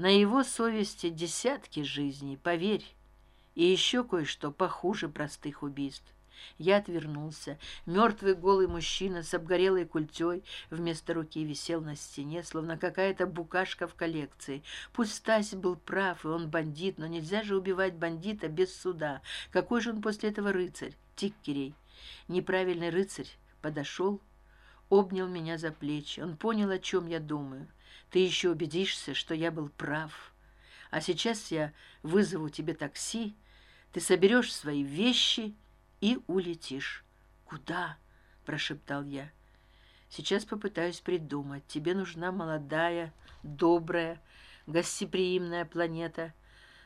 на его совести десятки жизней поверь. И еще кое что похуже простых убийств. Я отвернулся. Мертвый голый мужчина с обгорелой культей вместо руки висел на стене словно какая то букашка в коллекции. Пусть стась был прав и он бандит но нельзя же убивать бандита без суда. Какой же он после этого рыцарь? Тиккерей. Неправильный рыцарь подошел обнял меня за плечи. Он понял о чем я думаю ты еще убедишься что я был прав. А сейчас я вызову тебе такси. Ты соберешь свои вещи и улетишь. Куда прошептал я. Сейчас попытаюсь придумать. Тебе нужна молодая добрая гостеприимная планета.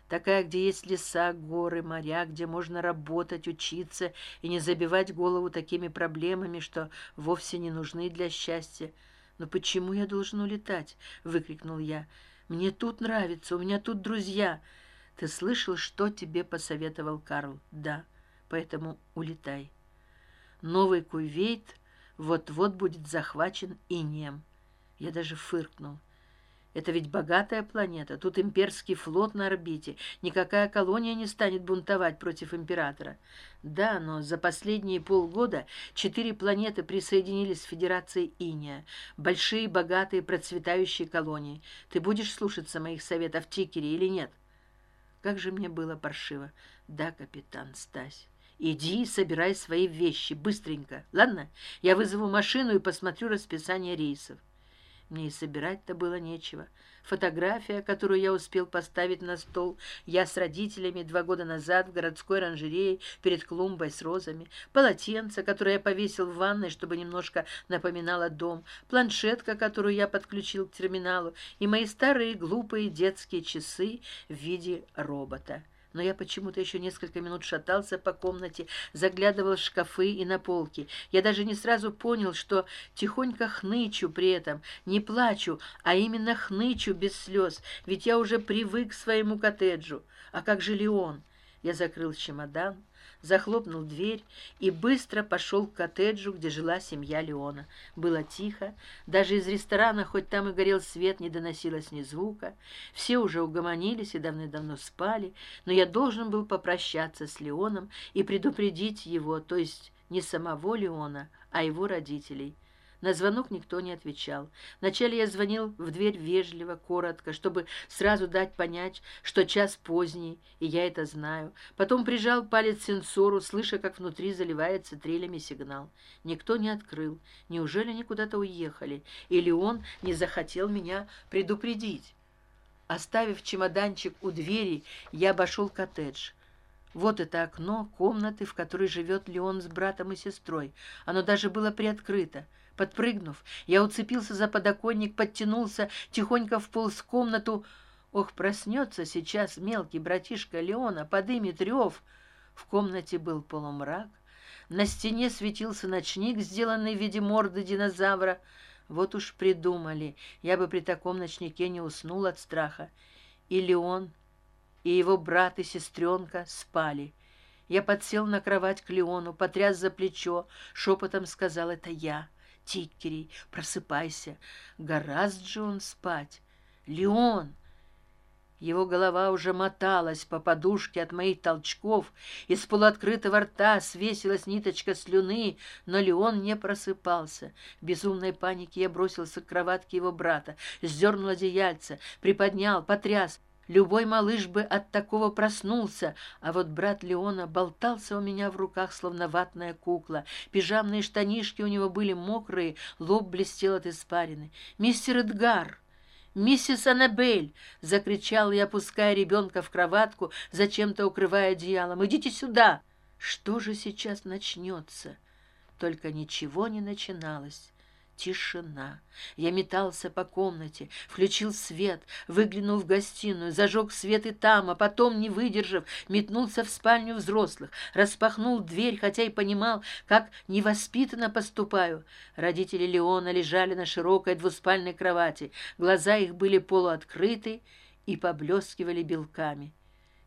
Такая где есть леса горы моря где можно работать учиться и не забивать голову такими проблемами что вовсе не нужны для счастья но почему я должен улетать выкрикнул я. Мне тут нравится у меня тут друзья ты слышал что тебе посоветовал карл? Да поэтому улетай новый кувейт вот вот будет захвачен инеем я даже фыркнул это ведь богатая планета тут имперский флот на орбите никакая колония не станет бунтовать против императора. Да но за последние полгода четыре планеты присоединились к федерации иния большие богатые процветающие колонии. Ты будешь слушаться моих советов тикере или нет? Как же мне было паршиво. Да капитан стась иди и собирай свои вещи быстренько ладно? Я вызову машину и посмотрю расписание рейсов мне и собирать то было нечего. Фотография которую я успел поставить на стол я с родителями два года назад в городской оранжерее перед клумбой с розами. Полотенце которое я повесил в ванной чтобы немножко напоминало дом. Планшетка которую я подключил к терминалу. И мои старые глупые детские часы в виде робота но я почему-то еще несколько минут шатался по комнате, заглядывал в шкафы и на полки. Я даже не сразу понял, что тихонько хнычу при этом, не плачу, а именно хнычу без слез, ведь я уже привык к своему коттеджу. А как же Леон? Я закрыл чемодан, захлопнул дверь и быстро пошел к коттеджу где жила семья леона. Было тихо даже из ресторана хоть там и горел свет не доносилось ни звука. Все уже угомонились и давно давно спали но я должен был попрощаться с леоном и предупредить его то есть не самого леона а его родителей на звонок никто не отвечал. Вначале я звонил в дверь вежливо коротко чтобы сразу дать понять что час поздний и я это знаю. Потом прижал палец сенсору слыша как внутри заливается трелями сигнал. Никто не открыл. Неужели они куда то уехали? Или он не захотел меня предупредить? Оставив чемоданчик у двери я обошел коттедж вот это окно комнаты в которой живет леон с братом и сестрой. Оно даже было приоткрыто. Подпрыгнув я уцепился за подоконник подтянулся тихонько вполз в комнату. Ох проснется сейчас мелкий братишка леона подымет рев. В комнате был полумрак. На стене светился ночник сделанный в виде морды динозавра. Вот уж придумали. Я бы при таком ночнике не уснул от страха. И леон и его брат и сестренка спали. Я подсел на кровать к леону потряс за плечо шепотом сказал это я тикерей просыпайся гораздо же он спать леон! Его голова уже моталась по подушке от моих толчков из полуоткрытого рта свесилась ниточка слюны но леон не просыпался. В безумной панике я бросился к кроватке его брата сдернул одеяльце приподнял потряс любой малыш бы от такого проснулся а вот брат леона болтался у меня в руках словно ватная кукла. Пижамные штанишки у него были мокрые лоб блестел от испарины. Мистер эдгар! Миссис аннабель закричал я опуская ребенка в кроватку зачем то укрывая одеялом. Идите сюда! Что же сейчас начнется? Только ничего не начиналось тишина. Я метался по комнате включил свет выглянул в гостиную зажег свет и там а потом не выдержав метнулся в спальню взрослых распахнул дверь хотя и понимал как невоспитанно поступаю. Родители леона лежали на широкой двуспальной кровати глаза их были полуоткрыты и поблескивали белками.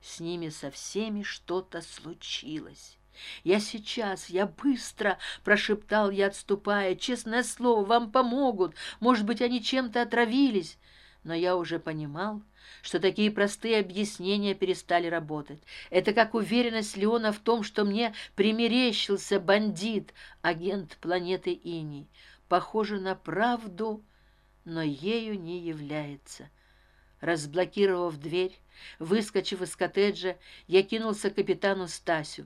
С ними со всеми что то случилось я сейчас я быстро прошептал я отступая. Честное слово вам помогут. Может быть они чем то отравились. Но я уже понимал что такие простые объяснения перестали работать. Это как уверенность леона в том что мне примерещился бандит агент планеты иней. Похоже на правду но ею не является. Разблокировав дверь выскочив из коттеджа я кинулся к капитану стасю